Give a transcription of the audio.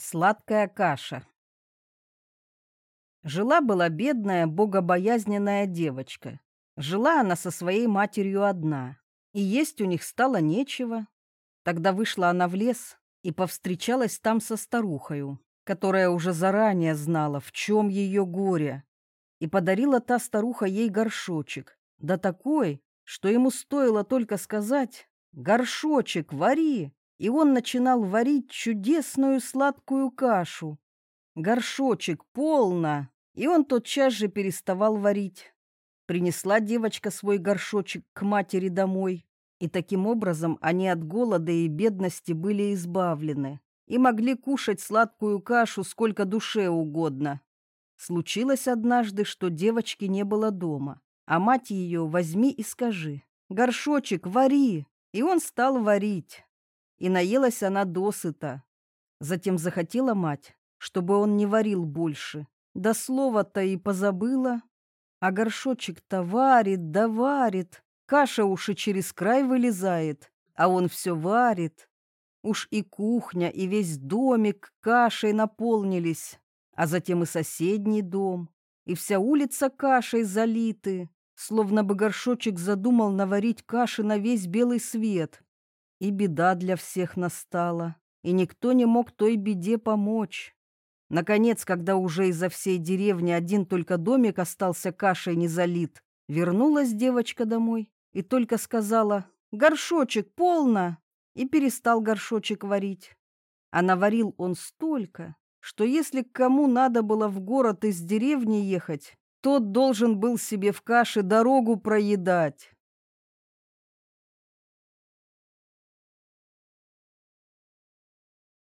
Сладкая каша. Жила-была бедная, богобоязненная девочка. Жила она со своей матерью одна, и есть у них стало нечего. Тогда вышла она в лес и повстречалась там со старухою, которая уже заранее знала, в чем ее горе. И подарила та старуха ей горшочек, да такой, что ему стоило только сказать «Горшочек, вари!» И он начинал варить чудесную сладкую кашу. Горшочек полно, и он тотчас же переставал варить. Принесла девочка свой горшочек к матери домой, и таким образом они от голода и бедности были избавлены и могли кушать сладкую кашу сколько душе угодно. Случилось однажды, что девочки не было дома, а мать ее возьми и скажи «Горшочек, вари!» И он стал варить и наелась она досыта. Затем захотела мать, чтобы он не варил больше. Да слова-то и позабыла. А горшочек-то варит да варит, каша уж и через край вылезает, а он все варит. Уж и кухня, и весь домик кашей наполнились, а затем и соседний дом, и вся улица кашей залиты, словно бы горшочек задумал наварить каши на весь белый свет. И беда для всех настала, и никто не мог той беде помочь. Наконец, когда уже изо всей деревни один только домик остался кашей не залит, вернулась девочка домой и только сказала «Горшочек, полно!» и перестал горшочек варить. А наварил он столько, что если к кому надо было в город из деревни ехать, тот должен был себе в каше дорогу проедать.